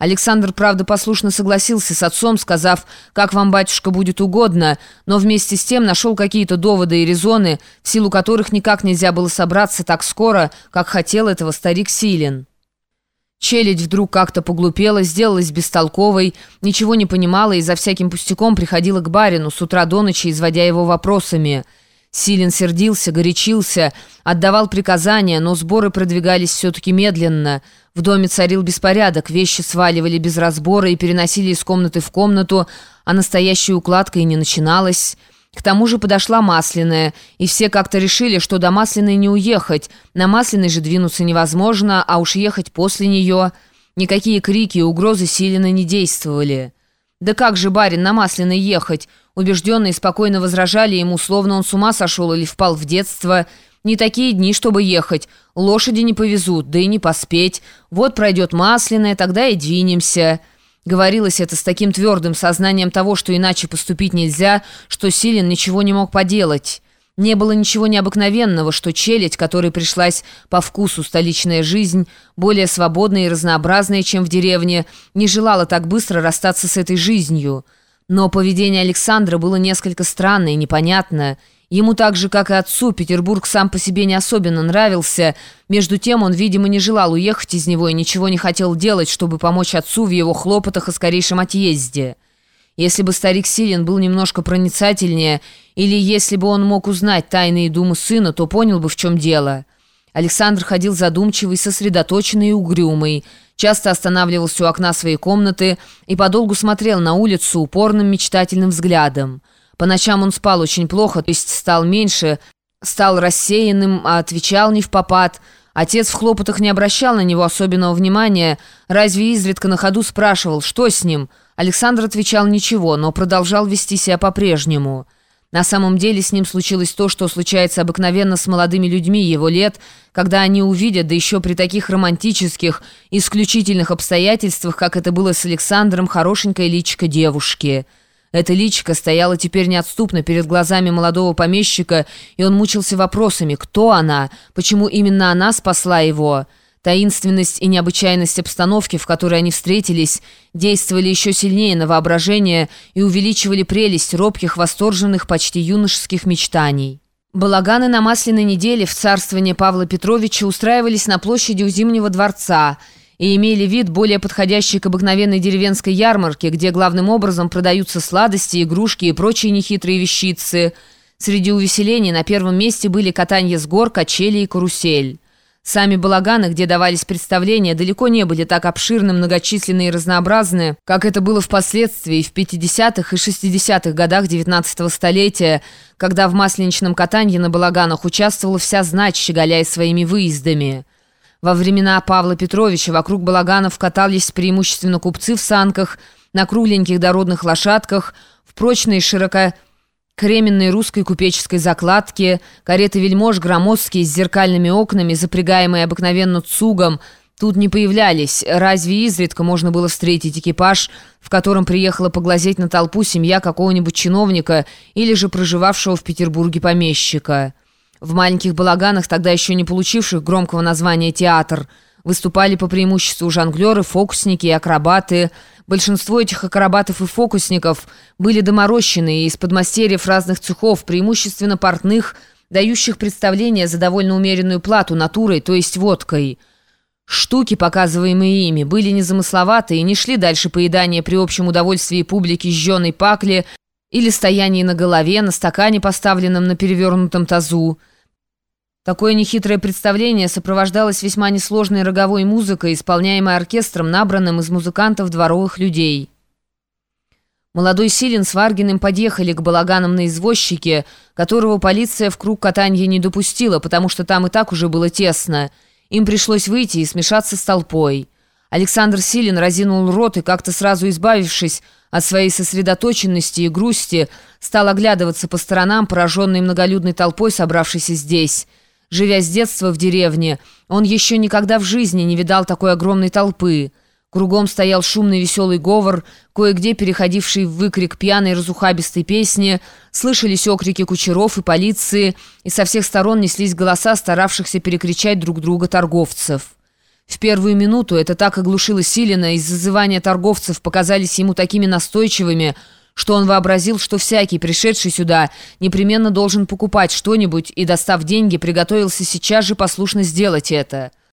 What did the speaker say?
Александр, правда, послушно согласился с отцом, сказав, как вам, батюшка, будет угодно, но вместе с тем нашел какие-то доводы и резоны, в силу которых никак нельзя было собраться так скоро, как хотел этого старик Силин. Челядь вдруг как-то поглупела, сделалась бестолковой, ничего не понимала и за всяким пустяком приходила к барину с утра до ночи, изводя его вопросами – Силин сердился, горячился, отдавал приказания, но сборы продвигались все-таки медленно. В доме царил беспорядок, вещи сваливали без разбора и переносили из комнаты в комнату, а настоящая укладка и не начиналась. К тому же подошла Масляная, и все как-то решили, что до Масляной не уехать. На Масляной же двинуться невозможно, а уж ехать после нее. Никакие крики и угрозы Силина не действовали. «Да как же, барин, на Масляной ехать?» Убежденные спокойно возражали ему, словно он с ума сошел или впал в детство. «Не такие дни, чтобы ехать. Лошади не повезут, да и не поспеть. Вот пройдет Масляная, тогда и двинемся». Говорилось это с таким твердым сознанием того, что иначе поступить нельзя, что Силин ничего не мог поделать. Не было ничего необыкновенного, что челядь, которой пришлась по вкусу столичная жизнь, более свободная и разнообразная, чем в деревне, не желала так быстро расстаться с этой жизнью. Но поведение Александра было несколько странное и непонятное. Ему так же, как и отцу, Петербург сам по себе не особенно нравился. Между тем он, видимо, не желал уехать из него и ничего не хотел делать, чтобы помочь отцу в его хлопотах о скорейшем отъезде. Если бы старик Силин был немножко проницательнее, или если бы он мог узнать тайные думы сына, то понял бы, в чем дело. Александр ходил задумчивый, сосредоточенный и угрюмый, часто останавливался у окна своей комнаты и подолгу смотрел на улицу упорным мечтательным взглядом. По ночам он спал очень плохо, то есть стал меньше, стал рассеянным, а отвечал не в попад. Отец в хлопотах не обращал на него особенного внимания, разве изредка на ходу спрашивал, что с ним – Александр отвечал ничего, но продолжал вести себя по-прежнему. На самом деле с ним случилось то, что случается обыкновенно с молодыми людьми его лет, когда они увидят, да еще при таких романтических, исключительных обстоятельствах, как это было с Александром, хорошенькое личико девушки. Эта личико стояла теперь неотступно перед глазами молодого помещика, и он мучился вопросами, кто она, почему именно она спасла его. Таинственность и необычайность обстановки, в которой они встретились, действовали еще сильнее на воображение и увеличивали прелесть робких, восторженных, почти юношеских мечтаний. Балаганы на Масляной неделе в царствование Павла Петровича устраивались на площади у Зимнего дворца и имели вид, более подходящий к обыкновенной деревенской ярмарке, где главным образом продаются сладости, игрушки и прочие нехитрые вещицы. Среди увеселений на первом месте были катание с гор, качели и карусель. Сами балаганы, где давались представления, далеко не были так обширны, многочисленны и разнообразны, как это было впоследствии в 50-х и 60-х годах 19-го столетия, когда в масленичном катанье на балаганах участвовала вся знать, щеголяя своими выездами. Во времена Павла Петровича вокруг балаганов катались преимущественно купцы в санках, на кругленьких дородных лошадках, в прочной широко кременной русской купеческой закладки, кареты вельмож громоздкие с зеркальными окнами, запрягаемые обыкновенно цугом, тут не появлялись, разве изредка можно было встретить экипаж, в котором приехала поглазеть на толпу семья какого-нибудь чиновника или же проживавшего в Петербурге помещика. В маленьких балаганах, тогда еще не получивших громкого названия «театр», выступали по преимуществу жонглеры, фокусники и акробаты – Большинство этих акробатов и фокусников были доморощенные из подмастерьев разных цехов, преимущественно портных, дающих представления за довольно умеренную плату натурой, то есть водкой. Штуки, показываемые ими, были незамысловатые и не шли дальше поедания при общем удовольствии публики жженой пакли или стоянии на голове, на стакане, поставленном на перевернутом тазу. Такое нехитрое представление сопровождалось весьма несложной роговой музыкой, исполняемой оркестром, набранным из музыкантов дворовых людей. Молодой Силин с Варгиным подъехали к балаганам на извозчике, которого полиция в круг катанья не допустила, потому что там и так уже было тесно. Им пришлось выйти и смешаться с толпой. Александр Силин разинул рот и, как-то сразу избавившись от своей сосредоточенности и грусти, стал оглядываться по сторонам, пораженной многолюдной толпой, собравшейся здесь. Живя с детства в деревне, он еще никогда в жизни не видал такой огромной толпы. Кругом стоял шумный веселый говор, кое-где переходивший в выкрик пьяной разухабистой песни, слышались окрики кучеров и полиции, и со всех сторон неслись голоса старавшихся перекричать друг друга торговцев. В первую минуту это так оглушило Силина, из зазывания торговцев показались ему такими настойчивыми, что он вообразил, что всякий, пришедший сюда, непременно должен покупать что-нибудь и, достав деньги, приготовился сейчас же послушно сделать это.